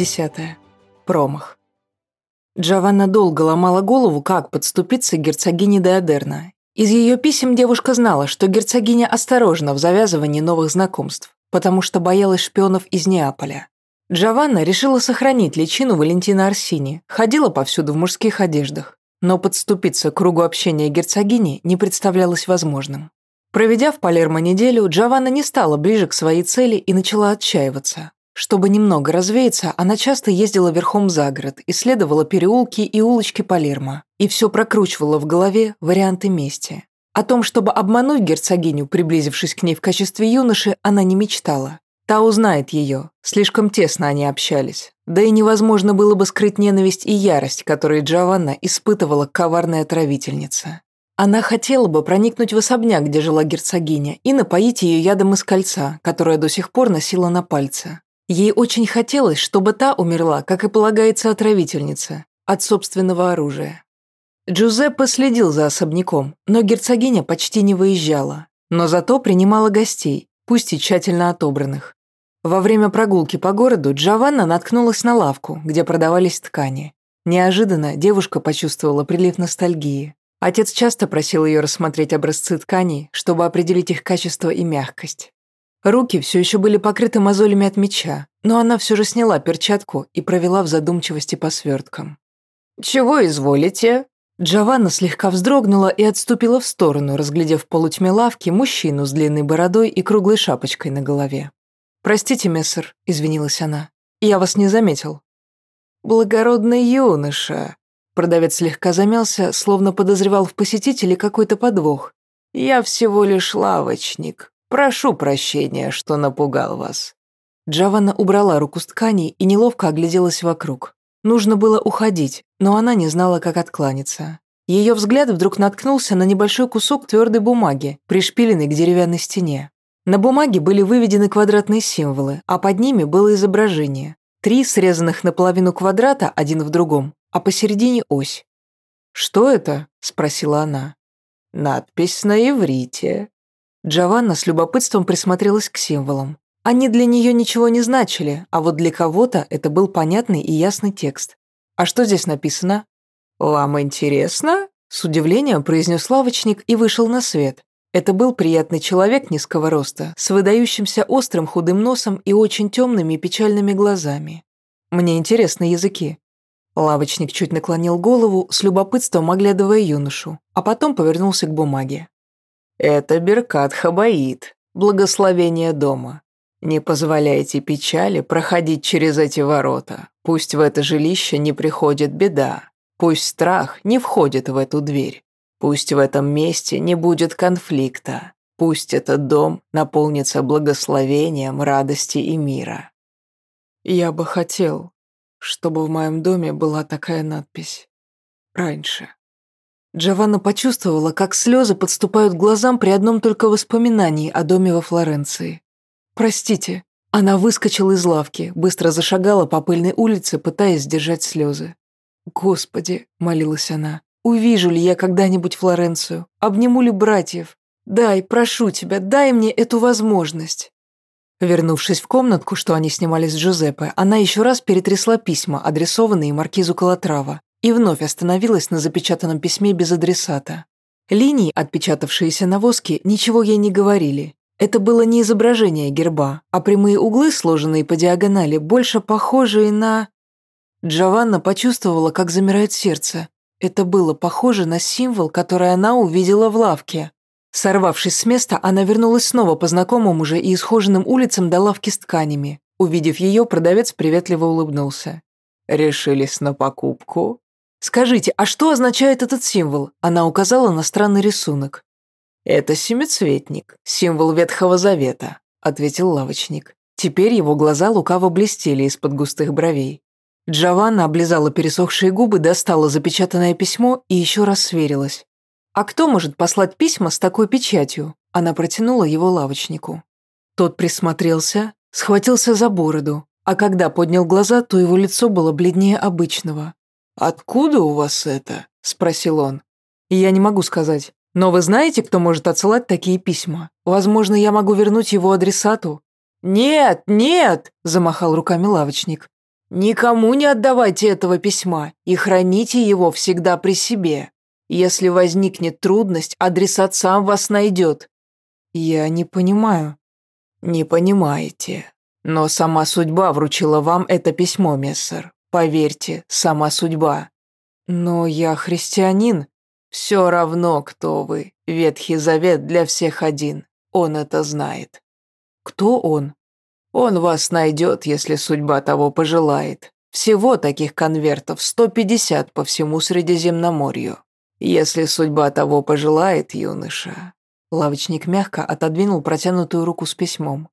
Десятое. Промах. Джованна долго ломала голову, как подступиться к герцогине Деодерна. Из ее писем девушка знала, что герцогиня осторожна в завязывании новых знакомств, потому что боялась шпионов из Неаполя. Джованна решила сохранить личину Валентина Арсини, ходила повсюду в мужских одеждах, но подступиться к кругу общения герцогини не представлялось возможным. Проведя в Палермо неделю, Джованна не стала ближе к своей цели и начала отчаиваться. Чтобы немного развеяться, она часто ездила верхом за город, исследовала переулки и улочки Палермо и все прокручивала в голове варианты мести. О том, чтобы обмануть герцогиню, приблизившись к ней в качестве юноши, она не мечтала. Та узнает ее. Слишком тесно они общались. Да и невозможно было бы скрыть ненависть и ярость, которые Джованна испытывала к коварной отравительнице. Она хотела бы проникнуть в особняк, где жила герцогиня, и напоить ее ядом из кольца, которое до сих пор носила на пальце. Ей очень хотелось, чтобы та умерла, как и полагается отравительница, от собственного оружия. Джузеппе следил за особняком, но герцогиня почти не выезжала, но зато принимала гостей, пусть и тщательно отобранных. Во время прогулки по городу Джованна наткнулась на лавку, где продавались ткани. Неожиданно девушка почувствовала прилив ностальгии. Отец часто просил ее рассмотреть образцы тканей, чтобы определить их качество и мягкость. Руки все еще были покрыты мозолями от меча, но она все же сняла перчатку и провела в задумчивости по сверткам. «Чего изволите?» Джованна слегка вздрогнула и отступила в сторону, разглядев в полутьме лавки мужчину с длинной бородой и круглой шапочкой на голове. «Простите, мессер», — извинилась она. «Я вас не заметил». «Благородный юноша», — продавец слегка замялся, словно подозревал в посетителе какой-то подвох. «Я всего лишь лавочник. Прошу прощения, что напугал вас». Джованна убрала руку с ткани и неловко огляделась вокруг. Нужно было уходить, но она не знала, как откланяться. Ее взгляд вдруг наткнулся на небольшой кусок твердой бумаги, пришпиленный к деревянной стене. На бумаге были выведены квадратные символы, а под ними было изображение. Три срезанных наполовину квадрата, один в другом, а посередине ось. «Что это?» – спросила она. «Надпись на иврите». Джованна с любопытством присмотрелась к символам. Они для нее ничего не значили, а вот для кого-то это был понятный и ясный текст. «А что здесь написано?» «Вам интересно?» – с удивлением произнес лавочник и вышел на свет. Это был приятный человек низкого роста, с выдающимся острым худым носом и очень темными и печальными глазами. Мне интересны языки. Лавочник чуть наклонил голову, с любопытством оглядывая юношу, а потом повернулся к бумаге. «Это Беркат Хабаид, благословение дома. Не позволяйте печали проходить через эти ворота. Пусть в это жилище не приходит беда. Пусть страх не входит в эту дверь. Пусть в этом месте не будет конфликта. Пусть этот дом наполнится благословением, радости и мира. Я бы хотел, чтобы в моем доме была такая надпись. Раньше. Джованна почувствовала, как слезы подступают к глазам при одном только воспоминании о доме во Флоренции. «Простите». Она выскочила из лавки, быстро зашагала по пыльной улице, пытаясь сдержать слезы. «Господи», — молилась она, Увижу ли я когда-нибудь Флоренцию? Обниму ли братьев? Дай, прошу тебя, дай мне эту возможность». Вернувшись в комнатку, что они снимали с Джузеппе, она еще раз перетрясла письма, адресованные маркизу Калатрава, и вновь остановилась на запечатанном письме без адресата. Линии, отпечатавшиеся на воске, ничего ей не говорили. Это было не изображение герба, а прямые углы, сложенные по диагонали, больше похожие на... Джованна почувствовала, как замирает сердце. Это было похоже на символ, который она увидела в лавке. Сорвавшись с места, она вернулась снова по знакомым уже и исхоженным улицам до лавки с тканями. Увидев ее, продавец приветливо улыбнулся. «Решились на покупку?» «Скажите, а что означает этот символ?» Она указала на странный рисунок. «Это семицветник, символ Ветхого Завета», — ответил лавочник. Теперь его глаза лукаво блестели из-под густых бровей. Джованна облизала пересохшие губы, достала запечатанное письмо и еще раз сверилась. «А кто может послать письма с такой печатью?» Она протянула его лавочнику. Тот присмотрелся, схватился за бороду, а когда поднял глаза, то его лицо было бледнее обычного. «Откуда у вас это?» – спросил он. «Я не могу сказать. Но вы знаете, кто может отсылать такие письма? Возможно, я могу вернуть его адресату?» «Нет, нет!» – замахал руками лавочник. Никому не отдавайте этого письма и храните его всегда при себе. Если возникнет трудность, адресат сам вас найдет». «Я не понимаю». «Не понимаете. Но сама судьба вручила вам это письмо, мессер. Поверьте, сама судьба». «Но я христианин». «Все равно, кто вы. Ветхий Завет для всех один. Он это знает». «Кто он?» «Он вас найдет, если судьба того пожелает. Всего таких конвертов 150 по всему Средиземноморью. Если судьба того пожелает, юноша». Лавочник мягко отодвинул протянутую руку с письмом.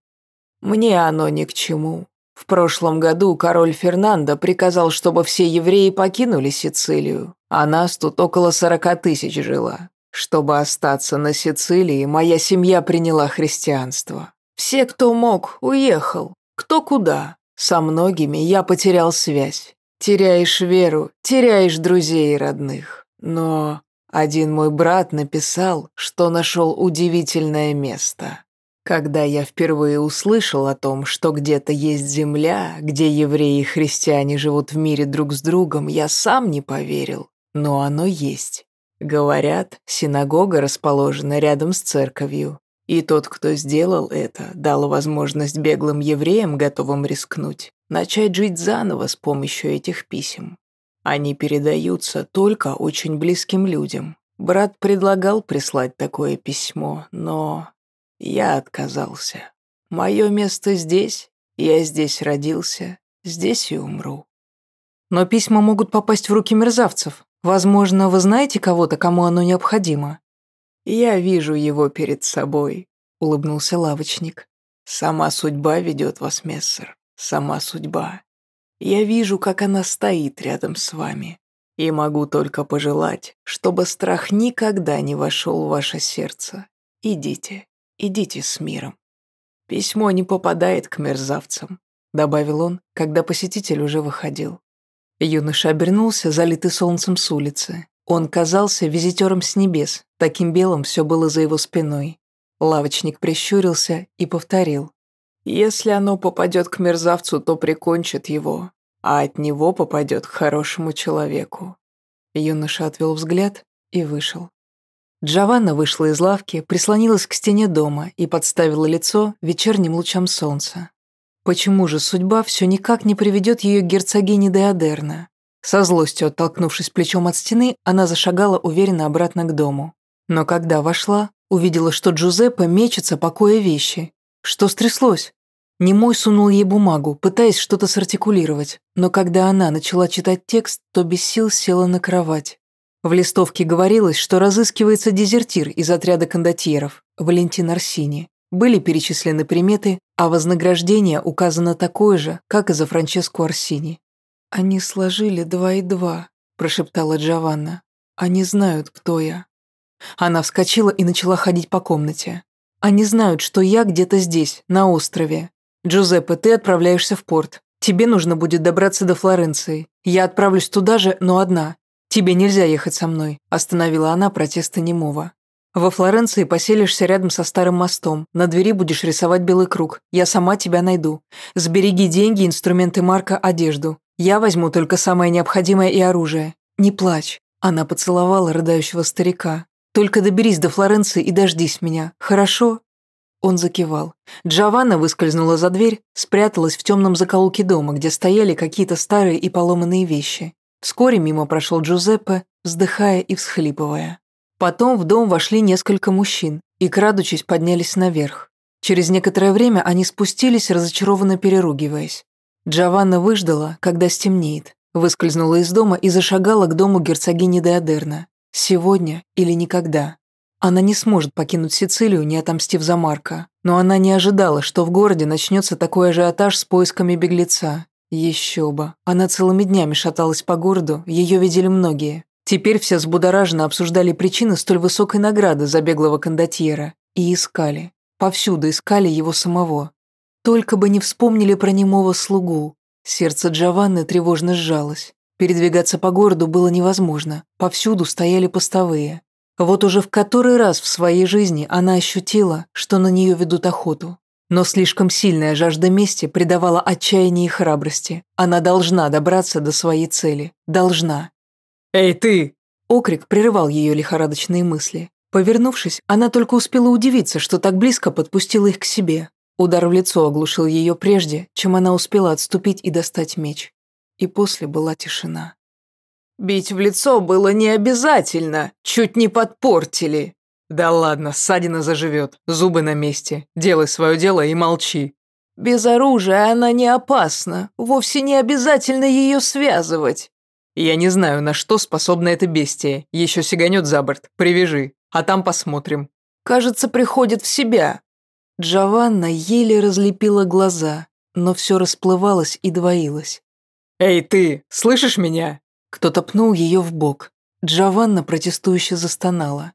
«Мне оно ни к чему. В прошлом году король Фернандо приказал, чтобы все евреи покинули Сицилию, а нас тут около сорока тысяч жило. Чтобы остаться на Сицилии, моя семья приняла христианство. Все, кто мог, уехал. Кто куда. Со многими я потерял связь. Теряешь веру, теряешь друзей и родных. Но один мой брат написал, что нашел удивительное место. Когда я впервые услышал о том, что где-то есть земля, где евреи и христиане живут в мире друг с другом, я сам не поверил, но оно есть. Говорят, синагога расположена рядом с церковью, и тот, кто сделал это, дал возможность беглым евреям, готовым рискнуть, начать жить заново с помощью этих писем. Они передаются только очень близким людям. Брат предлагал прислать такое письмо, но я отказался. Мое место здесь, я здесь родился, здесь и умру. Но письма могут попасть в руки мерзавцев. Возможно, вы знаете кого-то, кому оно необходимо? Я вижу его перед собой, улыбнулся лавочник. Сама судьба ведет вас, мессер. Сама судьба. Я вижу, как она стоит рядом с вами. И могу только пожелать, чтобы страх никогда не вошел в ваше сердце. Идите. Идите с миром. Письмо не попадает к мерзавцам», — добавил он, когда посетитель уже выходил. Юноша обернулся, залитый солнцем с улицы. Он казался визитером с небес, таким белым все было за его спиной. Лавочник прищурился и повторил. «Если оно попадет к мерзавцу, то прикончит его, а от него попадет к хорошему человеку». Юноша отвел взгляд и вышел. Джованна вышла из лавки, прислонилась к стене дома и подставила лицо вечерним лучам солнца. Почему же судьба все никак не приведет ее к герцогине Деодерна? Со злостью оттолкнувшись плечом от стены, она зашагала уверенно обратно к дому. Но когда вошла, увидела, что Джузеппе мечется, покоя вещи. Что стряслось? Немой сунул ей бумагу, пытаясь что-то сартикулировать, но когда она начала читать текст, то без сил села на кровать. В листовке говорилось, что разыскивается дезертир из отряда кондотьеров, Валентин Арсини. Были перечислены приметы, а вознаграждение указано такое же, как и за Франческу Арсини. «Они сложили два и два», – прошептала Джованна. «Они знают, кто я». Она вскочила и начала ходить по комнате. «Они знают, что я где-то здесь, на острове. Джузеппе, ты отправляешься в порт. Тебе нужно будет добраться до Флоренции. Я отправлюсь туда же, но одна. «Тебе нельзя ехать со мной», – остановила она протесты немого. «Во Флоренции поселишься рядом со старым мостом. На двери будешь рисовать белый круг. Я сама тебя найду. Сбереги деньги, инструменты Марка, одежду. Я возьму только самое необходимое и оружие. Не плачь». Она поцеловала рыдающего старика. «Только доберись до Флоренции и дождись меня, хорошо?» Он закивал. Джованна выскользнула за дверь, спряталась в темном закоулке дома, где стояли какие-то старые и поломанные вещи. Вскоре мимо прошел Джузеппе, вздыхая и всхлипывая. Потом в дом вошли несколько мужчин и, крадучись, поднялись наверх. Через некоторое время они спустились, разочарованно переругиваясь. Джованна выждала, когда стемнеет, выскользнула из дома и зашагала к дому герцогини Деодерна. Сегодня или никогда. Она не сможет покинуть Сицилию, не отомстив за Марка, но она не ожидала, что в городе начнется такой ажиотаж с поисками беглеца, еще бы. Она целыми днями шаталась по городу, ее видели многие. Теперь все взбудораженно обсуждали причины столь высокой награды за беглого кондотьера. И искали. Повсюду искали его самого. Только бы не вспомнили про немого слугу. Сердце Джованны тревожно сжалось. Передвигаться по городу было невозможно. Повсюду стояли постовые. Вот уже в который раз в своей жизни она ощутила, что на нее ведут охоту. Но слишком сильная жажда мести придавала отчаяние и храбрости. Она должна добраться до своей цели. Должна. «Эй, ты!» Окрик прерывал ее лихорадочные мысли. Повернувшись, она только успела удивиться, что так близко подпустила их к себе. Удар в лицо оглушил ее прежде, чем она успела отступить и достать меч. И после была тишина. «Бить в лицо было не обязательно, чуть не подпортили», «Да ладно, ссадина заживет, зубы на месте. Делай свое дело и молчи». «Без оружия она не опасна. Вовсе не обязательно ее связывать». «Я не знаю, на что способна эта бестия. Еще сиганет за борт. Привяжи, а там посмотрим». «Кажется, приходит в себя». Джованна еле разлепила глаза, но все расплывалось и двоилось. «Эй, ты, слышишь меня?» Кто-то пнул ее в бок. Джованна протестующе застонала.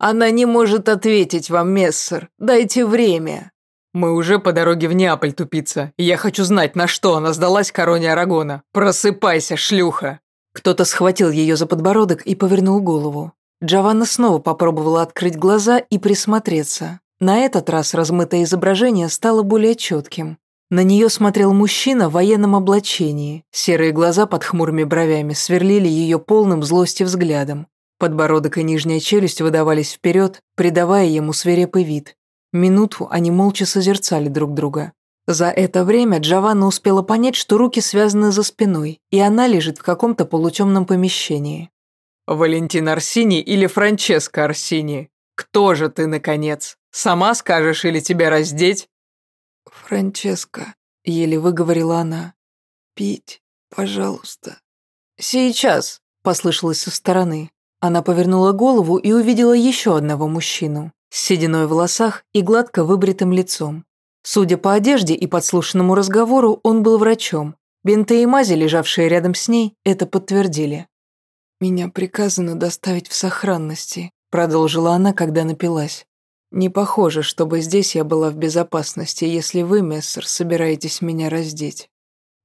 «Она не может ответить вам, мессер. Дайте время». «Мы уже по дороге в Неаполь, тупица, и я хочу знать, на что она сдалась короне Арагона. Просыпайся, шлюха!» Кто-то схватил ее за подбородок и повернул голову. Джованна снова попробовала открыть глаза и присмотреться. На этот раз размытое изображение стало более четким. На нее смотрел мужчина в военном облачении. Серые глаза под хмурыми бровями сверлили ее полным злости взглядом. Подбородок и нижняя челюсть выдавались вперед, придавая ему свирепый вид. Минуту они молча созерцали друг друга. За это время Джованна успела понять, что руки связаны за спиной, и она лежит в каком-то полутемном помещении. «Валентин Арсини или Франческо Арсини? Кто же ты, наконец? Сама скажешь или тебя раздеть?» «Франческо», — еле выговорила она. «Пить, пожалуйста». «Сейчас», — послышалось со стороны. Она повернула голову и увидела еще одного мужчину с сединой в волосах и гладко выбритым лицом. Судя по одежде и подслушанному разговору, он был врачом. Бинты и мази, лежавшие рядом с ней, это подтвердили. «Меня приказано доставить в сохранности», — продолжила она, когда напилась. «Не похоже, чтобы здесь я была в безопасности, если вы, мессер, собираетесь меня раздеть».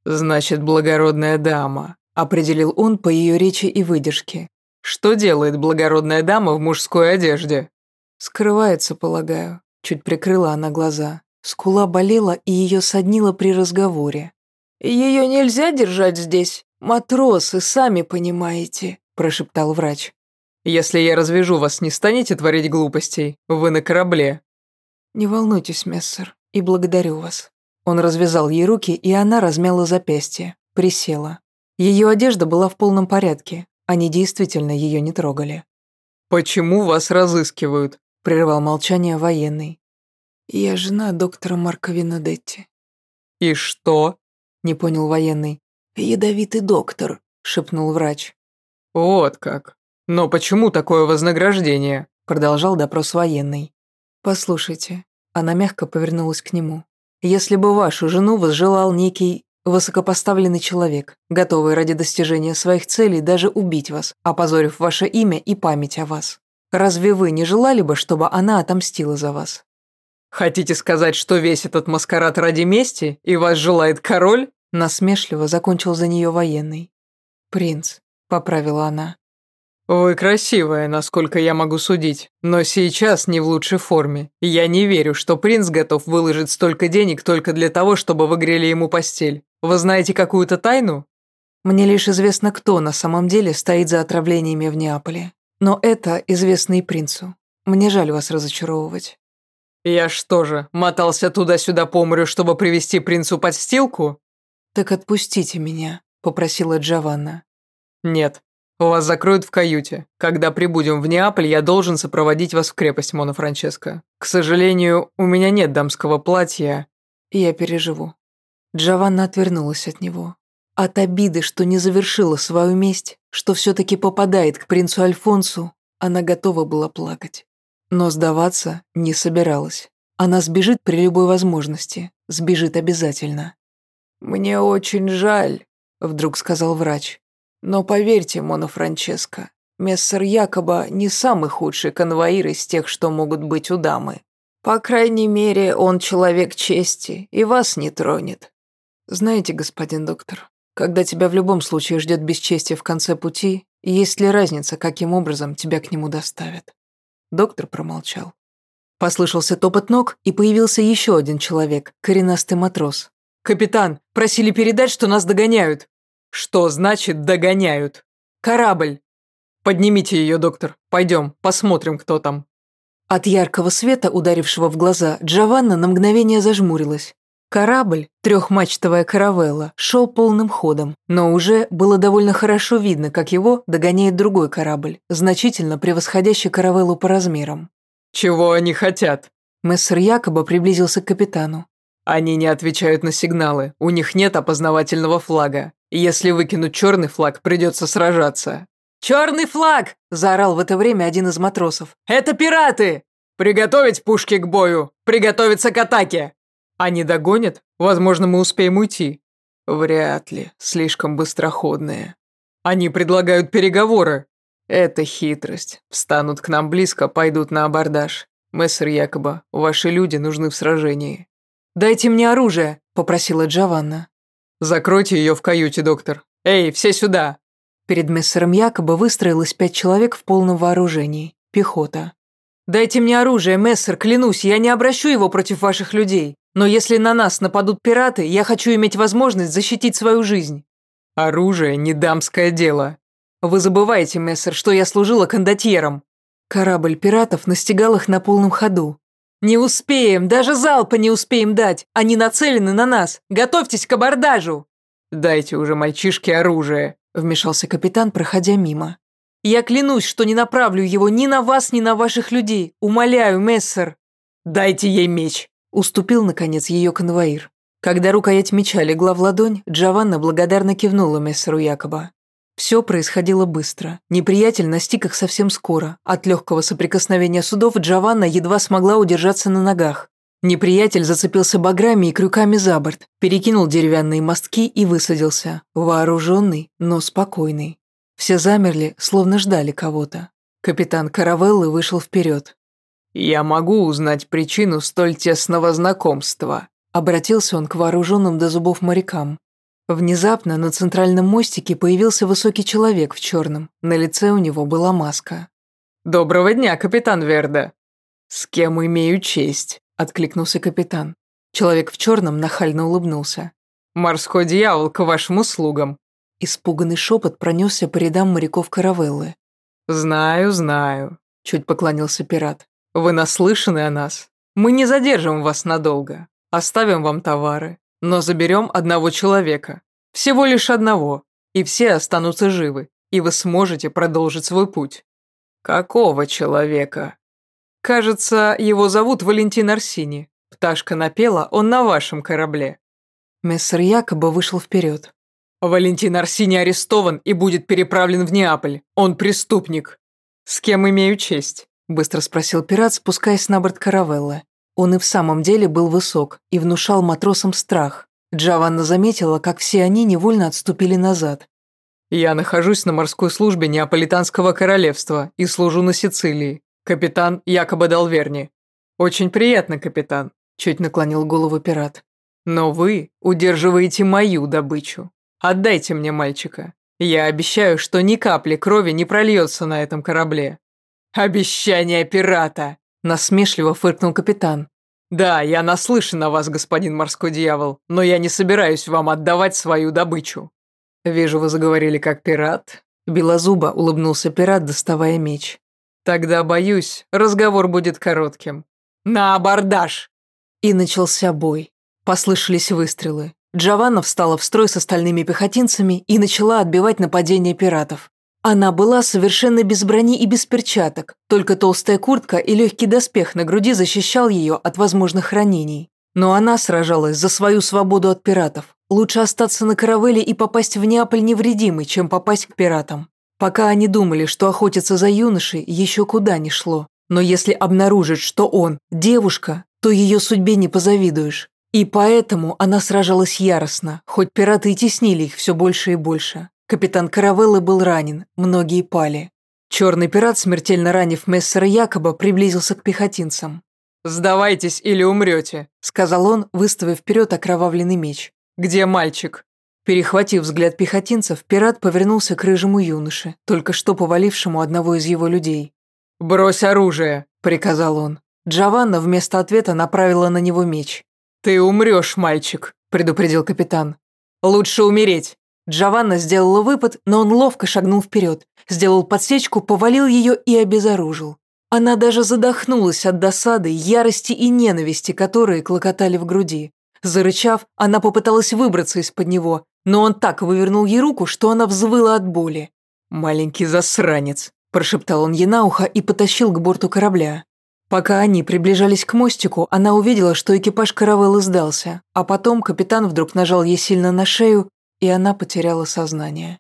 «Значит, благородная дама», — определил он по ее речи и выдержке. Что делает благородная дама в мужской одежде? Скрывается, полагаю. Чуть прикрыла она глаза. Скула болела и ее соднило при разговоре. «Ее нельзя держать здесь. Матросы, сами понимаете», – прошептал врач. «Если я развяжу вас, не станете творить глупостей? Вы на корабле». «Не волнуйтесь, мессер, и благодарю вас». Он развязал ей руки, и она размяла запястье, присела. Ее одежда была в полном порядке, они действительно ее не трогали. «Почему вас разыскивают?» – прервал молчание военный. «Я жена доктора Марка Винодетти». «И что?» – не понял военный. «Ядовитый доктор», – шепнул врач. «Вот как. Но почему такое вознаграждение?» – продолжал допрос военный. «Послушайте». Она мягко повернулась к нему. «Если бы вашу жену возжелал некий Высокопоставленный человек, готовый ради достижения своих целей даже убить вас, опозорив ваше имя и память о вас. Разве вы не желали бы, чтобы она отомстила за вас? Хотите сказать, что весь этот маскарад ради мести, и вас желает король? Насмешливо закончил за нее военный. Принц, поправила она. «Вы красивая, насколько я могу судить, но сейчас не в лучшей форме. Я не верю, что принц готов выложить столько денег только для того, чтобы вы грели ему постель. Вы знаете какую-то тайну?» «Мне лишь известно, кто на самом деле стоит за отравлениями в Неаполе. Но это известно и принцу. Мне жаль вас разочаровывать». «Я что же, мотался туда-сюда по морю, чтобы привести принцу подстилку?» «Так отпустите меня», — попросила Джованна. «Нет, «Вас закроют в каюте. Когда прибудем в Неаполь, я должен сопроводить вас в крепость, Мона Франческо. К сожалению, у меня нет дамского платья». «Я переживу». Джованна отвернулась от него. От обиды, что не завершила свою месть, что все-таки попадает к принцу Альфонсу, она готова была плакать. Но сдаваться не собиралась. Она сбежит при любой возможности. Сбежит обязательно. «Мне очень жаль», — вдруг сказал врач. Но поверьте, Мона Франческо, мессер Якоба не самый худший конвоир из тех, что могут быть у дамы. По крайней мере, он человек чести и вас не тронет. Знаете, господин доктор, когда тебя в любом случае ждет бесчестие в конце пути, есть ли разница, каким образом тебя к нему доставят? Доктор промолчал. Послышался топот ног, и появился еще один человек, коренастый матрос. «Капитан, просили передать, что нас догоняют». «Что значит «догоняют»?» «Корабль». «Поднимите ее, доктор. Пойдем, посмотрим, кто там». От яркого света, ударившего в глаза, Джованна на мгновение зажмурилась. Корабль, трехмачтовая каравелла, шел полным ходом, но уже было довольно хорошо видно, как его догоняет другой корабль, значительно превосходящий каравеллу по размерам. «Чего они хотят?» Мессер Якоба приблизился к капитану. «Они не отвечают на сигналы, у них нет опознавательного флага. Если выкинуть черный флаг, придется сражаться». «Черный флаг!» – заорал в это время один из матросов. «Это пираты!» «Приготовить пушки к бою! Приготовиться к атаке!» «Они догонят? Возможно, мы успеем уйти». «Вряд ли. Слишком быстроходные». «Они предлагают переговоры». «Это хитрость. Встанут к нам близко, пойдут на абордаж. Мессер Якоба, ваши люди нужны в сражении». «Дайте мне оружие», – попросила Джованна. «Закройте ее в каюте, доктор. Эй, все сюда!» Перед мессером Якоба выстроилось пять человек в полном вооружении. Пехота. «Дайте мне оружие, мессер, клянусь, я не обращу его против ваших людей. Но если на нас нападут пираты, я хочу иметь возможность защитить свою жизнь». «Оружие – не дамское дело». «Вы забываете, мессер, что я служила кондотьером». Корабль пиратов настигал их на полном ходу. «Не успеем, даже залпа не успеем дать. Они нацелены на нас. Готовьтесь к абордажу!» «Дайте уже мальчишке оружие», – вмешался капитан, проходя мимо. «Я клянусь, что не направлю его ни на вас, ни на ваших людей. Умоляю, мессер». «Дайте ей меч», – уступил, наконец, ее конвоир. Когда рукоять меча легла в ладонь, Джованна благодарно кивнула мессеру Якоба. Все происходило быстро. Неприятель настиг их совсем скоро. От легкого соприкосновения судов Джованна едва смогла удержаться на ногах. Неприятель зацепился баграми и крюками за борт, перекинул деревянные мостки и высадился, вооруженный, но спокойный. Все замерли, словно ждали кого-то. Капитан Каравеллы вышел вперед. «Я могу узнать причину столь тесного знакомства», обратился он к вооруженным до зубов морякам. Внезапно на центральном мостике появился высокий человек в черном. На лице у него была маска. «Доброго дня, капитан Верда!» «С кем имею честь?» – откликнулся капитан. Человек в черном нахально улыбнулся. «Морской дьявол к вашим услугам!» Испуганный шепот пронесся по рядам моряков каравеллы. «Знаю, знаю», – чуть поклонился пират. «Вы наслышаны о нас. Мы не задержим вас надолго. Оставим вам товары, но заберем одного человека. Всего лишь одного. И все останутся живы, и вы сможете продолжить свой путь. Какого человека? Кажется, его зовут Валентин Арсини. Пташка напела, он на вашем корабле. Мессер якобы вышел вперед. Валентин Арсини арестован и будет переправлен в Неаполь. Он преступник. С кем имею честь? Быстро спросил пират, спускаясь на борт каравеллы. Он и в самом деле был высок и внушал матросам страх. Джованна заметила, как все они невольно отступили назад. «Я нахожусь на морской службе Неаполитанского королевства и служу на Сицилии. Капитан Якобы Далверни». «Очень приятно, капитан», – чуть наклонил голову пират. «Но вы удерживаете мою добычу. Отдайте мне мальчика. Я обещаю, что ни капли крови не прольется на этом корабле». «Обещание пирата!» Насмешливо фыркнул капитан. «Да, я наслышан о вас, господин морской дьявол, но я не собираюсь вам отдавать свою добычу». «Вижу, вы заговорили как пират». Белозуба улыбнулся пират, доставая меч. «Тогда, боюсь, разговор будет коротким. На абордаж!» И начался бой. Послышались выстрелы. Джованна встала в строй с остальными пехотинцами и начала отбивать нападение пиратов. Она была совершенно без брони и без перчаток, только толстая куртка и легкий доспех на груди защищал ее от возможных ранений. Но она сражалась за свою свободу от пиратов. Лучше остаться на каравеле и попасть в Неаполь невредимой, чем попасть к пиратам. Пока они думали, что охотиться за юношей еще куда ни шло. Но если обнаружит, что он – девушка, то ее судьбе не позавидуешь. И поэтому она сражалась яростно, хоть пираты и теснили их все больше и больше. Капитан Каравеллы был ранен, многие пали. Черный пират, смертельно ранив мессера Якоба, приблизился к пехотинцам. «Сдавайтесь или умрете», — сказал он, выставив вперед окровавленный меч. «Где мальчик?» Перехватив взгляд пехотинцев, пират повернулся к рыжему юноше, только что повалившему одного из его людей. «Брось оружие», — приказал он. Джованна вместо ответа направила на него меч. «Ты умрешь, мальчик», – предупредил капитан. «Лучше умереть». Джованна сделала выпад, но он ловко шагнул вперед, сделал подсечку, повалил ее и обезоружил. Она даже задохнулась от досады, ярости и ненависти, которые клокотали в груди. Зарычав, она попыталась выбраться из-под него, но он так вывернул ей руку, что она взвыла от боли. «Маленький засранец», – прошептал он ей на ухо и потащил к борту корабля. Пока они приближались к мостику, она увидела, что экипаж каравеллы сдался, а потом капитан вдруг нажал ей сильно на шею, и она потеряла сознание.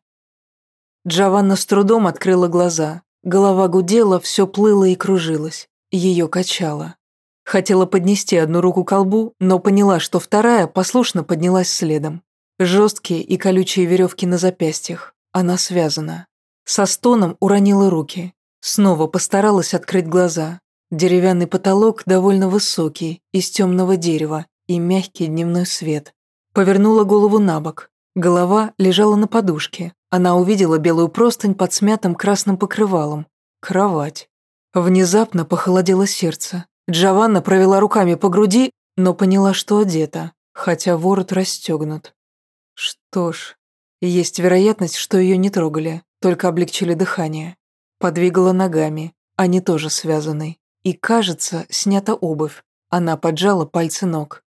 Джованна с трудом открыла глаза. Голова гудела, все плыло и кружилось. Ее качало. Хотела поднести одну руку к колбу, но поняла, что вторая послушно поднялась следом. Жесткие и колючие веревки на запястьях. Она связана. Со стоном уронила руки. Снова постаралась открыть глаза. Деревянный потолок довольно высокий, из темного дерева, и мягкий дневной свет. Повернула голову на бок. Голова лежала на подушке. Она увидела белую простынь под смятым красным покрывалом. Кровать. Внезапно похолодело сердце. Джованна провела руками по груди, но поняла, что одета, хотя ворот расстегнут. Что ж, есть вероятность, что ее не трогали, только облегчили дыхание. Подвигала ногами, они тоже связаны. И, кажется, снята обувь. Она поджала пальцы ног.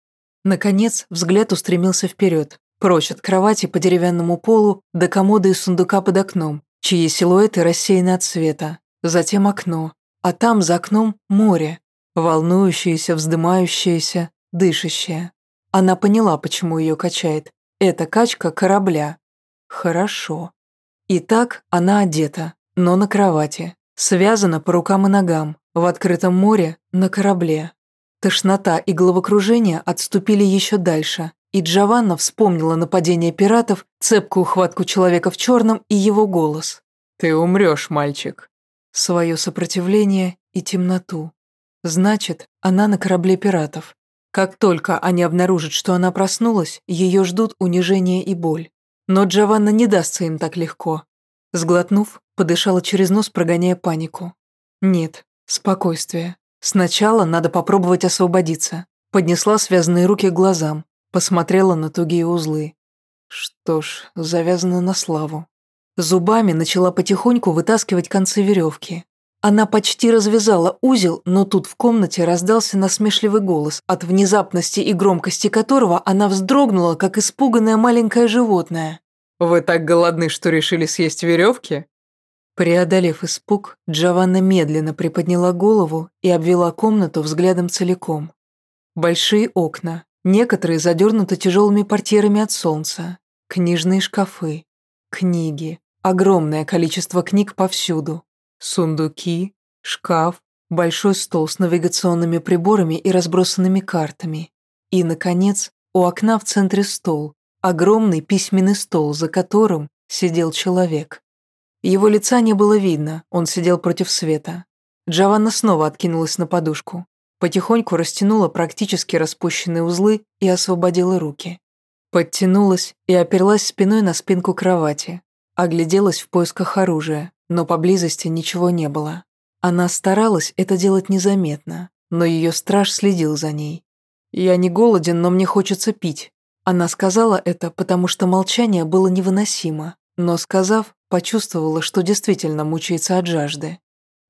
Наконец, взгляд устремился вперед, прочь от кровати по деревянному полу до комода и сундука под окном, чьи силуэты рассеяны от света. Затем окно, а там за окном море, волнующееся, вздымающееся, дышащее. Она поняла, почему ее качает. Это качка корабля. Хорошо. Итак, она одета, но на кровати, связана по рукам и ногам, в открытом море, на корабле. Тошнота и головокружение отступили еще дальше, и Джованна вспомнила нападение пиратов, цепкую хватку человека в черном и его голос. «Ты умрешь, мальчик». Свое сопротивление и темноту. Значит, она на корабле пиратов. Как только они обнаружат, что она проснулась, ее ждут унижение и боль. Но Джованна не дастся им так легко. Сглотнув, подышала через нос, прогоняя панику. Нет, спокойствие. Сначала надо попробовать освободиться. Поднесла связанные руки к глазам, посмотрела на тугие узлы. Что ж, завязано на славу. Зубами начала потихоньку вытаскивать концы веревки. Она почти развязала узел, но тут в комнате раздался насмешливый голос, от внезапности и громкости которого она вздрогнула, как испуганное маленькое животное. «Вы так голодны, что решили съесть веревки?» Преодолев испуг, Джованна медленно приподняла голову и обвела комнату взглядом целиком. Большие окна, некоторые задернуты тяжелыми портьерами от солнца, книжные шкафы, книги, огромное количество книг повсюду, Сундуки, шкаф, большой стол с навигационными приборами и разбросанными картами. И, наконец, у окна в центре стол, огромный письменный стол, за которым сидел человек. Его лица не было видно, он сидел против света. Джованна снова откинулась на подушку, потихоньку растянула практически распущенные узлы и освободила руки. Подтянулась и оперлась спиной на спинку кровати, огляделась в поисках оружия, но поблизости ничего не было. Она старалась это делать незаметно, но ее страж следил за ней. «Я не голоден, но мне хочется пить». Она сказала это, потому что молчание было невыносимо, но, сказав, почувствовала, что действительно мучается от жажды.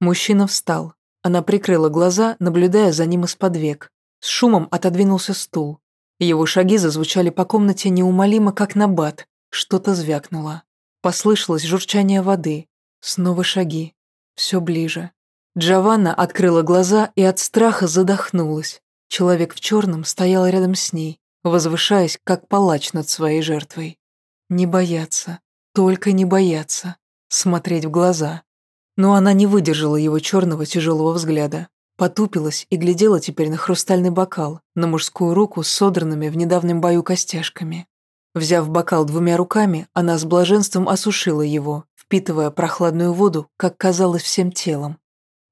Мужчина встал. Она прикрыла глаза, наблюдая за ним из-под век. С шумом отодвинулся стул. Его шаги зазвучали по комнате неумолимо, как набат. Что-то звякнуло. Послышалось журчание воды. Снова шаги. Все ближе. Джованна открыла глаза и от страха задохнулась. Человек в черном стоял рядом с ней, возвышаясь, как палач над своей жертвой. Не бояться, только не бояться, смотреть в глаза. Но она не выдержала его черного тяжелого взгляда. Потупилась и глядела теперь на хрустальный бокал, на мужскую руку с содранными в недавнем бою костяшками. Взяв бокал двумя руками, она с блаженством осушила его, впитывая прохладную воду, как казалось, всем телом.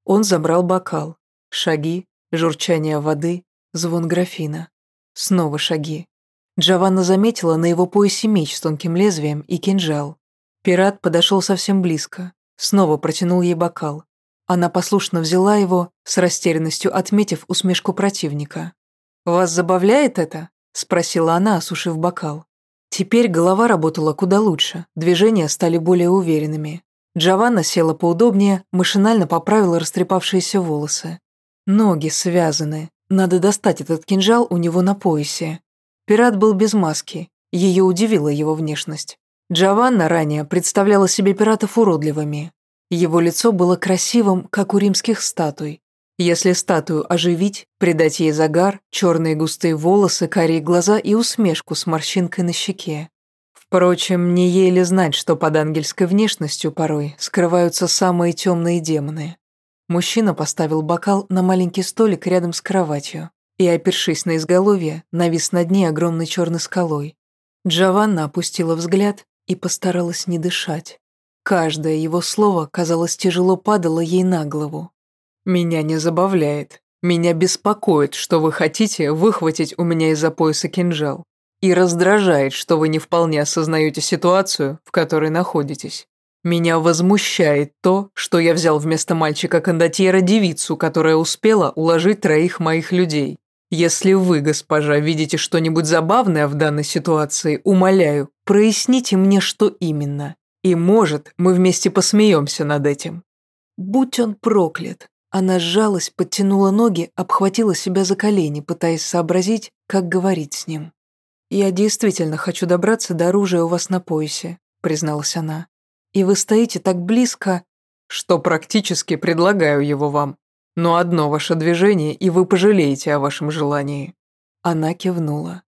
Он забрал бокал. Шаги, журчание воды, звон графина. Снова шаги. Джованна заметила на его поясе меч с тонким лезвием и кинжал. Пират подошел совсем близко. Снова протянул ей бокал. Она послушно взяла его, с растерянностью отметив усмешку противника. «Вас забавляет это?» – спросила она, осушив бокал. Теперь голова работала куда лучше, движения стали более уверенными. Джованна села поудобнее, машинально поправила растрепавшиеся волосы. Ноги связаны. Надо достать этот кинжал у него на поясе. Пират был без маски. Ее удивила его внешность. Джованна ранее представляла себе пиратов уродливыми. Его лицо было красивым, как у римских статуй. Если статую оживить, придать ей загар, черные густые волосы, карие глаза и усмешку с морщинкой на щеке. Впрочем, не еле знать, что под ангельской внешностью порой скрываются самые темные демоны. Мужчина поставил бокал на маленький столик рядом с кроватью и, опершись на изголовье, навис над ней огромной черной скалой. Джованна опустила взгляд и постаралась не дышать. Каждое его слово, казалось, тяжело падало ей на голову. «Меня не забавляет. Меня беспокоит, что вы хотите выхватить у меня из-за пояса кинжал и раздражает, что вы не вполне осознаете ситуацию, в которой находитесь. Меня возмущает то, что я взял вместо мальчика кондотьера девицу, которая успела уложить троих моих людей. Если вы, госпожа, видите что-нибудь забавное в данной ситуации, умоляю, проясните мне, что именно. И, может, мы вместе посмеемся над этим». Будь он проклят. Она сжалась, подтянула ноги, обхватила себя за колени, пытаясь сообразить, как говорить с ним. «Я действительно хочу добраться до оружия у вас на поясе», — призналась она. «И вы стоите так близко, что практически предлагаю его вам. Но одно ваше движение, и вы пожалеете о вашем желании». Она кивнула.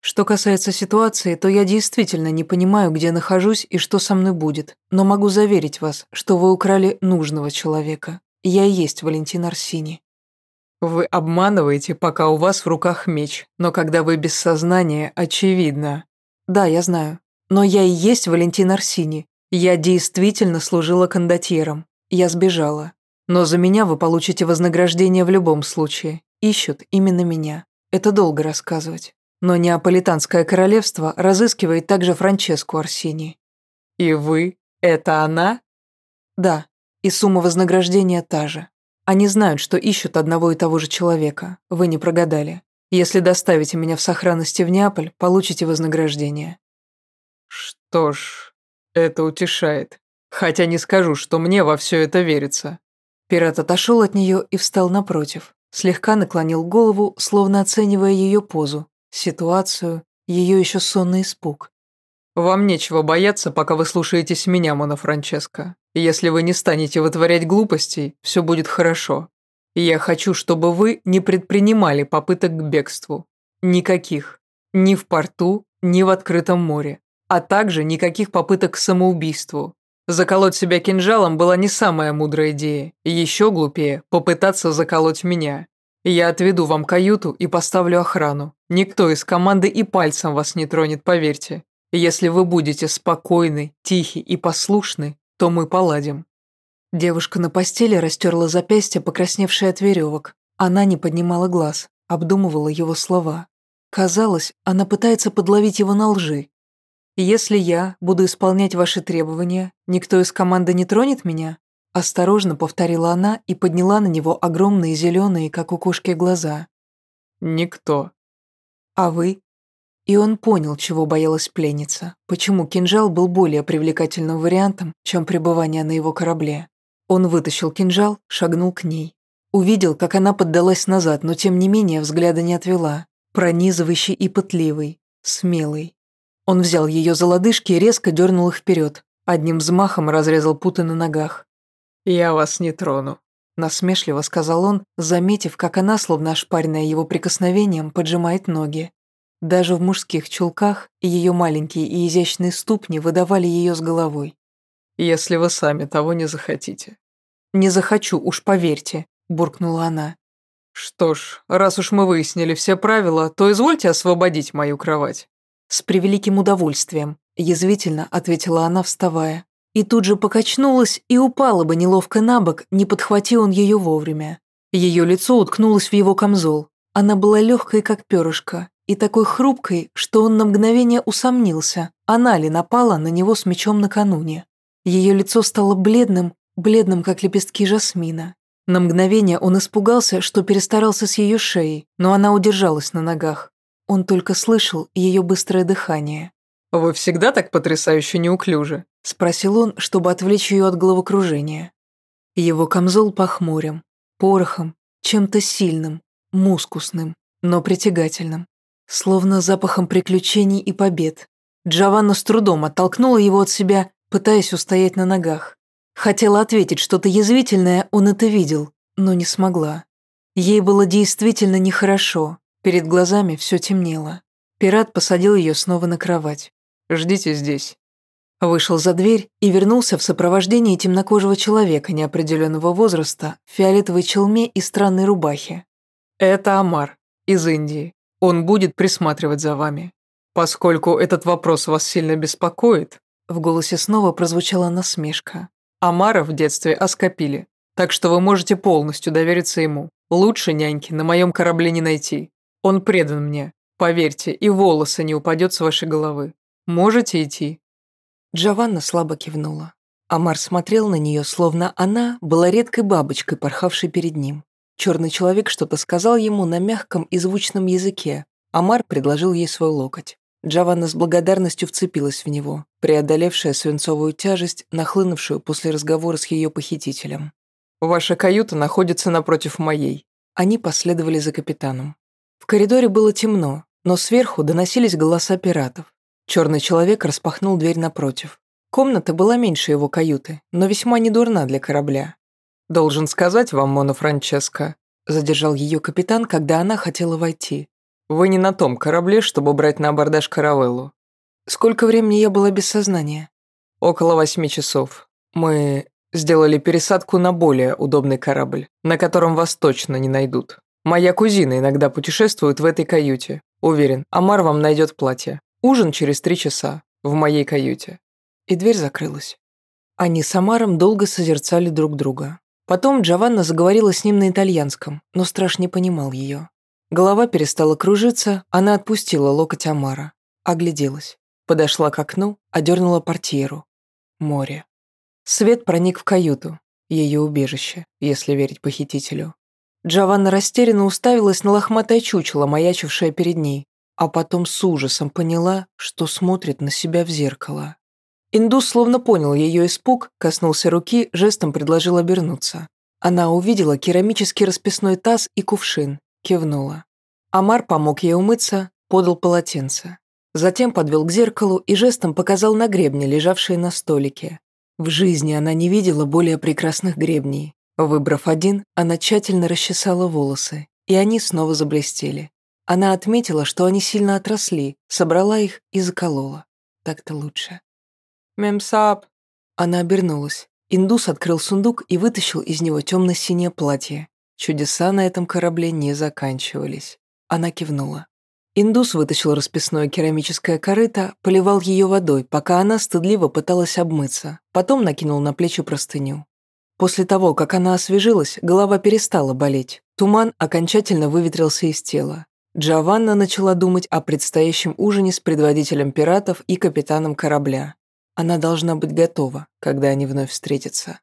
«Что касается ситуации, то я действительно не понимаю, где нахожусь и что со мной будет, но могу заверить вас, что вы украли нужного человека. Я и есть Валентин Арсини». Вы обманываете, пока у вас в руках меч, но когда вы без сознания, очевидно. Да, я знаю. Но я и есть Валентин Арсини. Я действительно служила кондотьером. Я сбежала. Но за меня вы получите вознаграждение в любом случае. Ищут именно меня. Это долго рассказывать. Но Неаполитанское королевство разыскивает также Франческу Арсини. И вы? Это она? Да. И сумма вознаграждения та же. Они знают, что ищут одного и того же человека. Вы не прогадали. Если доставите меня в сохранности в Неаполь, получите вознаграждение». «Что ж, это утешает. Хотя не скажу, что мне во все это верится». Пират отошел от нее и встал напротив. Слегка наклонил голову, словно оценивая ее позу, ситуацию, ее еще сонный испуг. «Вам нечего бояться, пока вы слушаетесь меня, Мона Франческо. Если вы не станете вытворять глупостей, все будет хорошо. Я хочу, чтобы вы не предпринимали попыток к бегству. Никаких. Ни в порту, ни в открытом море. А также никаких попыток к самоубийству. Заколоть себя кинжалом была не самая мудрая идея. Еще глупее – попытаться заколоть меня. Я отведу вам каюту и поставлю охрану. Никто из команды и пальцем вас не тронет, поверьте. Если вы будете спокойны, тихи и послушны, то мы поладим». Девушка на постели растерла запястье, покрасневшее от веревок. Она не поднимала глаз, обдумывала его слова. Казалось, она пытается подловить его на лжи. «Если я буду исполнять ваши требования, никто из команды не тронет меня?» Осторожно повторила она и подняла на него огромные зеленые, как у кошки, глаза. «Никто». «А вы?» И он понял, чего боялась пленница, почему кинжал был более привлекательным вариантом, чем пребывание на его корабле. Он вытащил кинжал, шагнул к ней. Увидел, как она поддалась назад, но тем не менее взгляда не отвела. Пронизывающий и пытливый, смелый. Он взял ее за лодыжки и резко дернул их вперед. Одним взмахом разрезал путы на ногах. «Я вас не трону», – насмешливо сказал он, заметив, как она, словно ошпаренная его прикосновением, поджимает ноги. Даже в мужских чулках ее маленькие и изящные ступни выдавали ее с головой. «Если вы сами того не захотите». «Не захочу, уж поверьте», – буркнула она. «Что ж, раз уж мы выяснили все правила, то извольте освободить мою кровать». «С превеликим удовольствием», – язвительно ответила она, вставая. И тут же покачнулась и упала бы неловко на бок, не подхватил он ее вовремя. Ее лицо уткнулось в его камзол. Она была легкой, как перышко, и такой хрупкой, что он на мгновение усомнился, она ли напала на него с мечом накануне. Ее лицо стало бледным, бледным, как лепестки жасмина. На мгновение он испугался, что перестарался с ее шеей, но она удержалась на ногах. Он только слышал ее быстрое дыхание. «Вы всегда так потрясающе неуклюжи?» – спросил он, чтобы отвлечь ее от головокружения. Его камзол похмурим, порохом, чем-то сильным, мускусным, но притягательным, словно запахом приключений и побед. Джованна с трудом оттолкнула его от себя, пытаясь устоять на ногах. Хотела ответить что-то язвительное, он это видел, но не смогла. Ей было действительно нехорошо, перед глазами все темнело. Пират посадил ее снова на кровать. «Ждите здесь». Вышел за дверь и вернулся в сопровождении темнокожего человека неопределенного возраста в фиолетовой челме и странной рубахе. «Это Амар, из Индии. Он будет присматривать за вами. Поскольку этот вопрос вас сильно беспокоит...» В голосе снова прозвучала насмешка. Амара в детстве оскопили, так что вы можете полностью довериться ему. Лучше няньки на моем корабле не найти. Он предан мне. Поверьте, и волосы не упадет с вашей головы. Можете идти». Джованна слабо кивнула. Амар смотрел на нее, словно она была редкой бабочкой, порхавшей перед ним. Черный человек что-то сказал ему на мягком и звучном языке. Амар предложил ей свой локоть. Джованна с благодарностью вцепилась в него, преодолевшая свинцовую тяжесть, нахлынувшую после разговора с ее похитителем. «Ваша каюта находится напротив моей». Они последовали за капитаном. В коридоре было темно, но сверху доносились голоса пиратов. Черный человек распахнул дверь напротив. Комната была меньше его каюты, но весьма недурна для корабля. «Должен сказать вам, Мона Франческо», задержал ее капитан, когда она хотела войти. Вы не на том корабле, чтобы брать на абордаж каравеллу. Сколько времени я была без сознания? Около восьми часов. Мы сделали пересадку на более удобный корабль, на котором вас точно не найдут. Моя кузина иногда путешествует в этой каюте. Уверен, Амар вам найдет платье. Ужин через три часа. В моей каюте. И дверь закрылась. Они с Амаром долго созерцали друг друга. Потом Джованна заговорила с ним на итальянском, но страш не понимал ее. Голова перестала кружиться, она отпустила локоть Амара. Огляделась. Подошла к окну, одернула портьеру. Море. Свет проник в каюту. Ее убежище, если верить похитителю. Джованна растерянно уставилась на лохматое чучело, маячившее перед ней, а потом с ужасом поняла, что смотрит на себя в зеркало. Индус словно понял ее испуг, коснулся руки, жестом предложил обернуться. Она увидела керамический расписной таз и кувшин, Кивнула. Амар помог ей умыться, подал полотенце. Затем подвел к зеркалу и жестом показал на гребни, лежавшие на столике. В жизни она не видела более прекрасных гребней. Выбрав один, она тщательно расчесала волосы, и они снова заблестели. Она отметила, что они сильно отросли, собрала их и заколола. Так-то лучше. «Мемсап!» Она обернулась. Индус открыл сундук и вытащил из него темно-синее платье. Чудеса на этом корабле не заканчивались. Она кивнула. Индус вытащил расписное керамическое корыто, поливал ее водой, пока она стыдливо пыталась обмыться, потом накинул на плечи простыню. После того, как она освежилась, голова перестала болеть. Туман окончательно выветрился из тела. Джованна начала думать о предстоящем ужине с предводителем пиратов и капитаном корабля. Она должна быть готова, когда они вновь встретятся.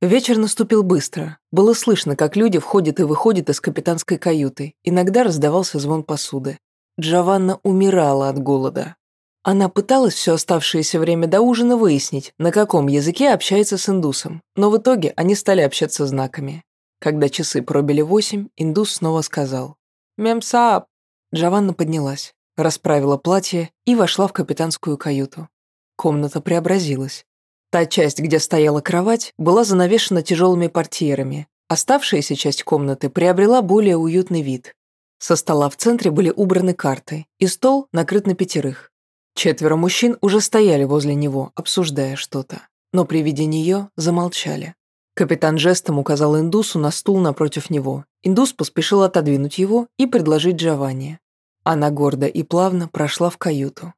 Вечер наступил быстро. Было слышно, как люди входят и выходят из капитанской каюты. Иногда раздавался звон посуды. Джованна умирала от голода. Она пыталась все оставшееся время до ужина выяснить, на каком языке общается с индусом, но в итоге они стали общаться знаками. Когда часы пробили восемь, индус снова сказал «Мемсаап». Джованна поднялась, расправила платье и вошла в капитанскую каюту. Комната преобразилась. Та часть, где стояла кровать, была занавешена тяжелыми портьерами. Оставшаяся часть комнаты приобрела более уютный вид. Со стола в центре были убраны карты, и стол накрыт на пятерых. Четверо мужчин уже стояли возле него, обсуждая что-то, но при виде нее замолчали. Капитан жестом указал индусу на стул напротив него. Индус поспешил отодвинуть его и предложить Джованни. Она гордо и плавно прошла в каюту.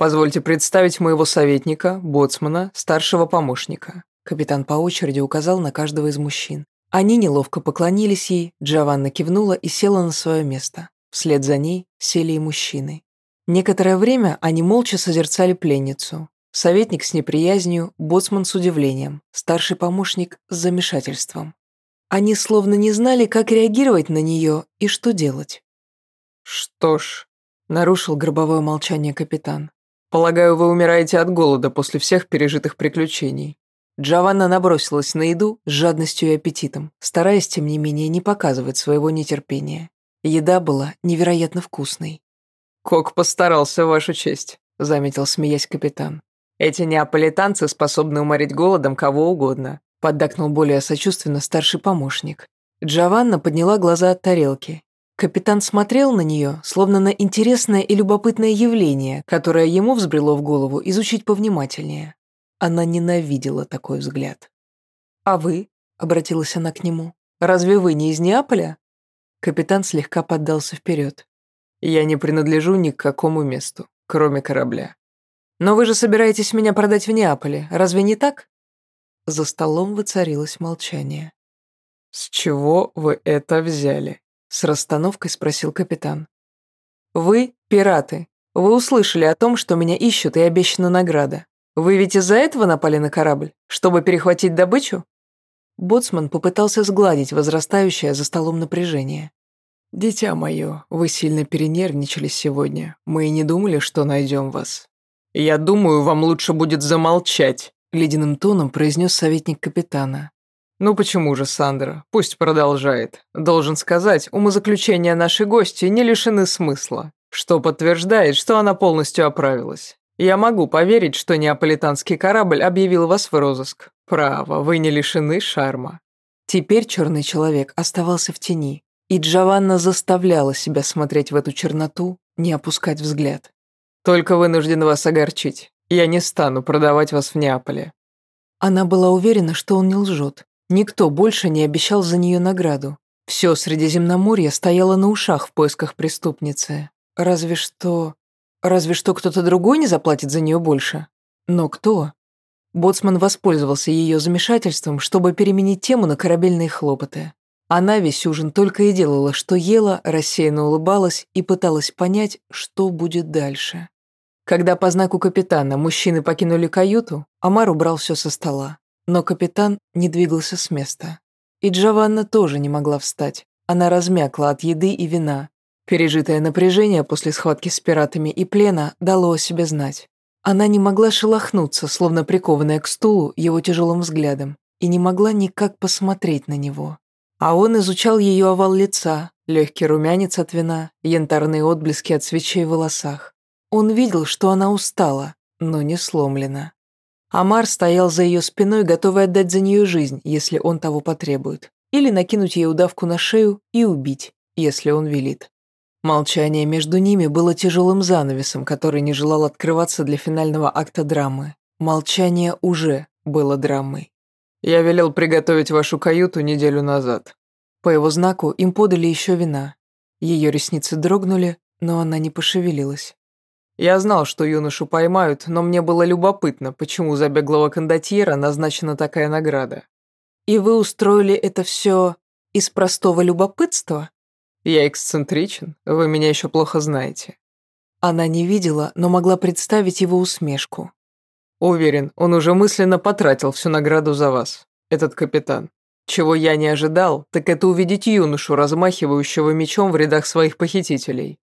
Позвольте представить моего советника, боцмана, старшего помощника». Капитан по очереди указал на каждого из мужчин. Они неловко поклонились ей, Джованна кивнула и села на свое место. Вслед за ней сели и мужчины. Некоторое время они молча созерцали пленницу. Советник с неприязнью, боцман с удивлением, старший помощник с замешательством. Они словно не знали, как реагировать на нее и что делать. «Что ж», — нарушил гробовое молчание капитан, «полагаю, вы умираете от голода после всех пережитых приключений». Джованна набросилась на еду с жадностью и аппетитом, стараясь, тем не менее, не показывать своего нетерпения. Еда была невероятно вкусной. «Кок постарался, вашу честь», — заметил, смеясь капитан. «Эти неаполитанцы способны уморить голодом кого угодно», — поддакнул более сочувственно старший помощник. Джованна подняла глаза от тарелки. Капитан смотрел на нее, словно на интересное и любопытное явление, которое ему взбрело в голову изучить повнимательнее. Она ненавидела такой взгляд. «А вы?» — обратилась она к нему. «Разве вы не из Неаполя?» Капитан слегка поддался вперед. Я не принадлежу ни к какому месту, кроме корабля. Но вы же собираетесь меня продать в Неаполе, разве не так? За столом воцарилось молчание. «С чего вы это взяли?» С расстановкой спросил капитан. «Вы пираты. Вы услышали о том, что меня ищут и обещана награда. Вы ведь из-за этого напали на корабль, чтобы перехватить добычу?» Боцман попытался сгладить возрастающее за столом напряжение. «Дитя мое, вы сильно перенервничали сегодня. Мы и не думали, что найдем вас. Я думаю, вам лучше будет замолчать», — ледяным тоном произнес советник капитана. «Ну почему же, Сандра? Пусть продолжает. Должен сказать, умозаключения нашей гости не лишены смысла, что подтверждает, что она полностью оправилась. Я могу поверить, что неаполитанский корабль объявил вас в розыск. Право, вы не лишены шарма». Теперь черный человек оставался в тени, и Джованна заставляла себя смотреть в эту черноту, не опускать взгляд. «Только вынужден вас огорчить. Я не стану продавать вас в Неаполе». Она была уверена, что он не лжет. Никто больше не обещал за нее награду. Все Средиземноморье стояло на ушах в поисках преступницы. Разве что... Разве что кто-то другой не заплатит за нее больше. Но кто? Боцман воспользовался ее замешательством, чтобы переменить тему на корабельные хлопоты. Она весь ужин только и делала, что ела, рассеянно улыбалась и пыталась понять, что будет дальше. Когда по знаку капитана мужчины покинули каюту, Амар убрал все со стола. Но капитан не двигался с места. И Джованна тоже не могла встать. Она размякла от еды и вина. Пережитое напряжение после схватки с пиратами и плена дало о себе знать. Она не могла шелохнуться, словно прикованная к стулу его тяжелым взглядом, и не могла никак посмотреть на него. А он изучал ее овал лица, легкий румянец от вина, янтарные отблески от свечей в волосах. Он видел, что она устала, но не сломлена. Амар стоял за ее спиной, готовый отдать за нее жизнь, если он того потребует, или накинуть ей удавку на шею и убить, если он велит. Молчание между ними было тяжелым занавесом, который не желал открываться для финального акта драмы. Молчание уже было драмой. Я велел приготовить вашу каюту неделю назад». По его знаку им подали еще вина. Ее ресницы дрогнули, но она не пошевелилась. Я знал, что юношу поймают, но мне было любопытно, почему за беглого кондотьера назначена такая награда. И вы устроили это все из простого любопытства? Я эксцентричен, вы меня еще плохо знаете. Она не видела, но могла представить его усмешку. Уверен, он уже мысленно потратил всю награду за вас, этот капитан. Чего я не ожидал, так это увидеть юношу, размахивающего мечом в рядах своих похитителей.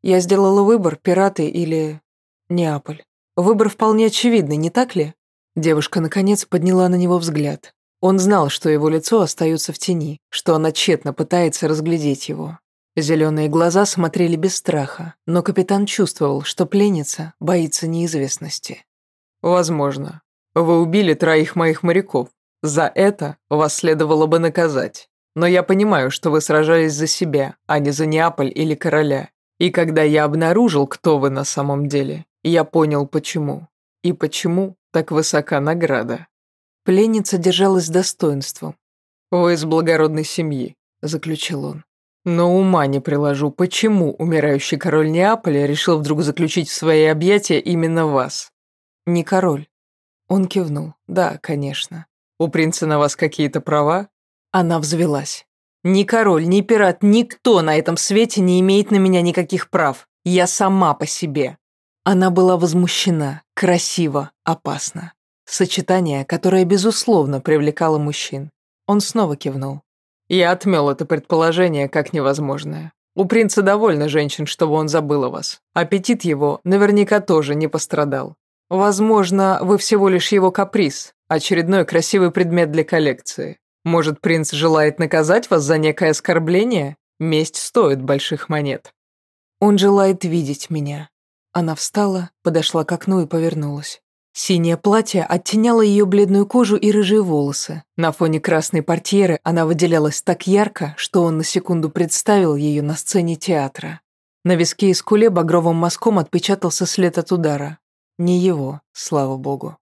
Я сделала выбор, пираты или... Неаполь. Выбор вполне очевидный, не так ли? Девушка, наконец, подняла на него взгляд. Он знал, что его лицо остается в тени, что она тщетно пытается разглядеть его. Зеленые глаза смотрели без страха, но капитан чувствовал, что пленница боится неизвестности. «Возможно. Вы убили троих моих моряков. За это вас следовало бы наказать. Но я понимаю, что вы сражались за себя, а не за Неаполь или короля. И когда я обнаружил, кто вы на самом деле, я понял, почему. И почему так высока награда». Пленница держалась достоинством. «Вы из благородной семьи», — заключил он. «Но ума не приложу, почему умирающий король Неаполя решил вдруг заключить в свои объятия именно вас?» «Не король». Он кивнул. «Да, конечно». «У принца на вас какие-то права?» Она взвелась. «Ни король, ни пират, никто на этом свете не имеет на меня никаких прав. Я сама по себе». Она была возмущена, красиво, опасно. Сочетание, которое, безусловно, привлекало мужчин. Он снова кивнул. Я отмел это предположение как невозможное. У принца довольно женщин, чтобы он забыл о вас. Аппетит его наверняка тоже не пострадал. Возможно, вы всего лишь его каприз, очередной красивый предмет для коллекции. Может, принц желает наказать вас за некое оскорбление? Месть стоит больших монет. Он желает видеть меня. Она встала, подошла к окну и повернулась. Синее платье оттеняло ее бледную кожу и рыжие волосы. На фоне красной портьеры она выделялась так ярко, что он на секунду представил ее на сцене театра. На виске и скуле багровым мазком отпечатался след от удара. Не его, слава богу.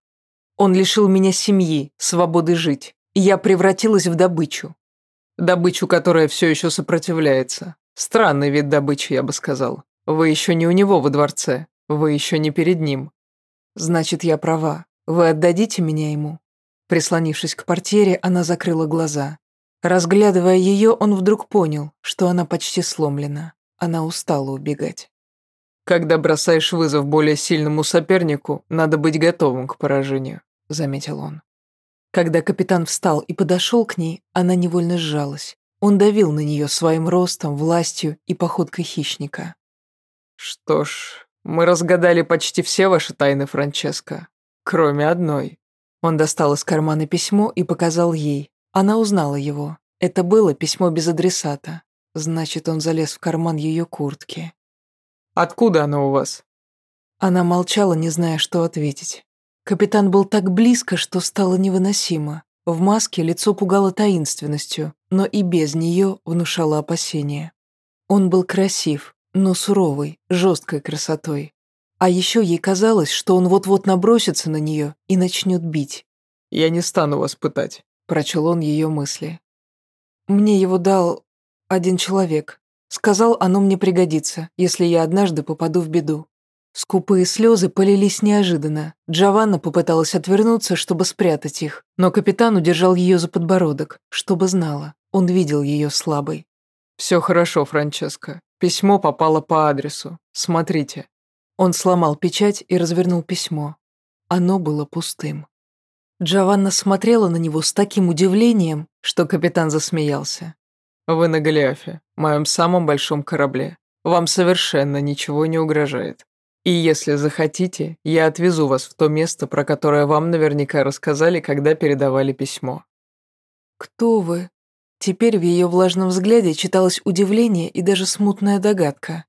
Он лишил меня семьи, свободы жить, и я превратилась в добычу. Добычу, которая все еще сопротивляется. Странный вид добычи, я бы сказал. Вы еще не у него во дворце, вы еще не перед ним. Значит, я права. Вы отдадите меня ему?» Прислонившись к портьере, она закрыла глаза. Разглядывая ее, он вдруг понял, что она почти сломлена. Она устала убегать. «Когда бросаешь вызов более сильному сопернику, надо быть готовым к поражению», — заметил он. Когда капитан встал и подошел к ней, она невольно сжалась. Он давил на нее своим ростом, властью и походкой хищника. «Что ж, «Мы разгадали почти все ваши тайны, Франческо, кроме одной». Он достал из кармана письмо и показал ей. Она узнала его. Это было письмо без адресата. Значит, он залез в карман ее куртки. «Откуда оно у вас?» Она молчала, не зная, что ответить. Капитан был так близко, что стало невыносимо. В маске лицо пугало таинственностью, но и без нее внушало опасения. Он был красив, но суровой, жесткой красотой. А еще ей казалось, что он вот-вот набросится на нее и начнет бить. «Я не стану вас пытать», – прочел он ее мысли. «Мне его дал один человек. Сказал, оно мне пригодится, если я однажды попаду в беду». Скупые слезы полились неожиданно. Джованна попыталась отвернуться, чтобы спрятать их, но капитан удержал ее за подбородок, чтобы знала. Он видел ее слабой. «Все хорошо, Франческо. Письмо попало по адресу. Смотрите». Он сломал печать и развернул письмо. Оно было пустым. Джованна смотрела на него с таким удивлением, что капитан засмеялся. «Вы на Голиафе, моем самом большом корабле. Вам совершенно ничего не угрожает. И если захотите, я отвезу вас в то место, про которое вам наверняка рассказали, когда передавали письмо». «Кто вы?» Теперь в ее влажном взгляде читалось удивление и даже смутная догадка.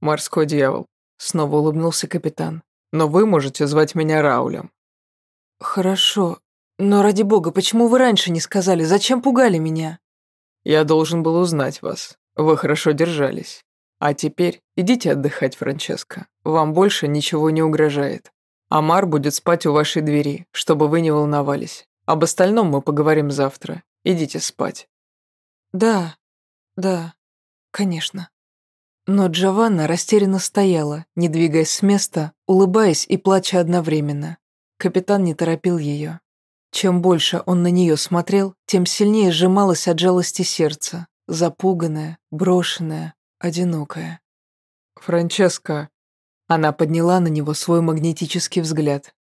«Морской дьявол», — снова улыбнулся капитан. «Но вы можете звать меня Раулем». «Хорошо. Но ради бога, почему вы раньше не сказали? Зачем пугали меня?» «Я должен был узнать вас. Вы хорошо держались. А теперь идите отдыхать, Франческо. Вам больше ничего не угрожает. Амар будет спать у вашей двери, чтобы вы не волновались. Об остальном мы поговорим завтра. Идите спать». «Да, да, конечно». Но Джованна растерянно стояла, не двигаясь с места, улыбаясь и плача одновременно. Капитан не торопил ее. Чем больше он на нее смотрел, тем сильнее сжималось от жалости сердце, запуганное, брошенное, одинокое. «Франческа...» Она подняла на него свой магнетический взгляд.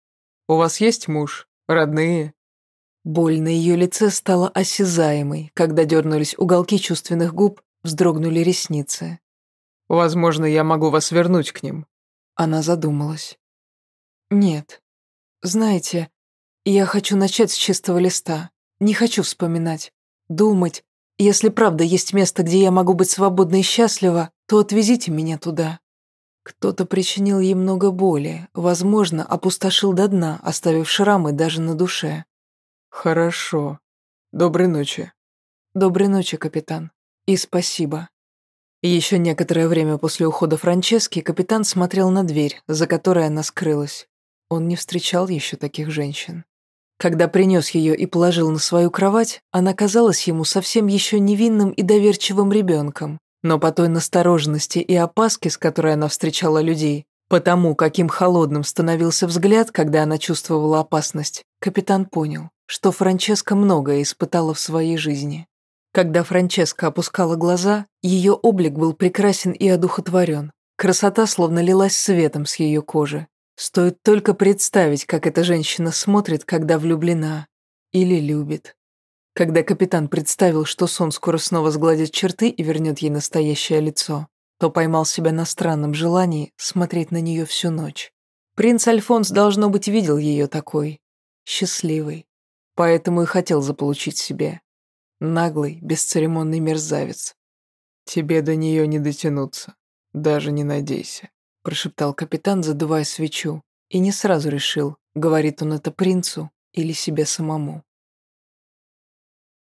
«У вас есть муж? Родные?» Боль на ее лице стала осязаемой, когда дернулись уголки чувственных губ, вздрогнули ресницы. «Возможно, я могу вас вернуть к ним». Она задумалась. «Нет. Знаете, я хочу начать с чистого листа. Не хочу вспоминать, думать. Если правда есть место, где я могу быть свободна и счастлива, то отвезите меня туда». Кто-то причинил ей много боли, возможно, опустошил до дна, оставив шрамы даже на душе. «Хорошо. Доброй ночи». «Доброй ночи, капитан. И спасибо». Еще некоторое время после ухода Франчески капитан смотрел на дверь, за которой она скрылась. Он не встречал еще таких женщин. Когда принес ее и положил на свою кровать, она казалась ему совсем еще невинным и доверчивым ребенком. Но по той настороженности и опаске, с которой она встречала людей, потому каким холодным становился взгляд, когда она чувствовала опасность, капитан понял что Франческа многое испытала в своей жизни. Когда Франческа опускала глаза, ее облик был прекрасен и одухотворен. Красота словно лилась светом с ее кожи. Стоит только представить, как эта женщина смотрит, когда влюблена. Или любит. Когда капитан представил, что сон скоро снова сгладит черты и вернет ей настоящее лицо, то поймал себя на странном желании смотреть на нее всю ночь. Принц Альфонс, должно быть, видел ее такой. Счастливой. Поэтому и хотел заполучить себе. Наглый, бесцеремонный мерзавец. «Тебе до нее не дотянуться. Даже не надейся», – прошептал капитан, задувая свечу, и не сразу решил, говорит он это принцу или себе самому.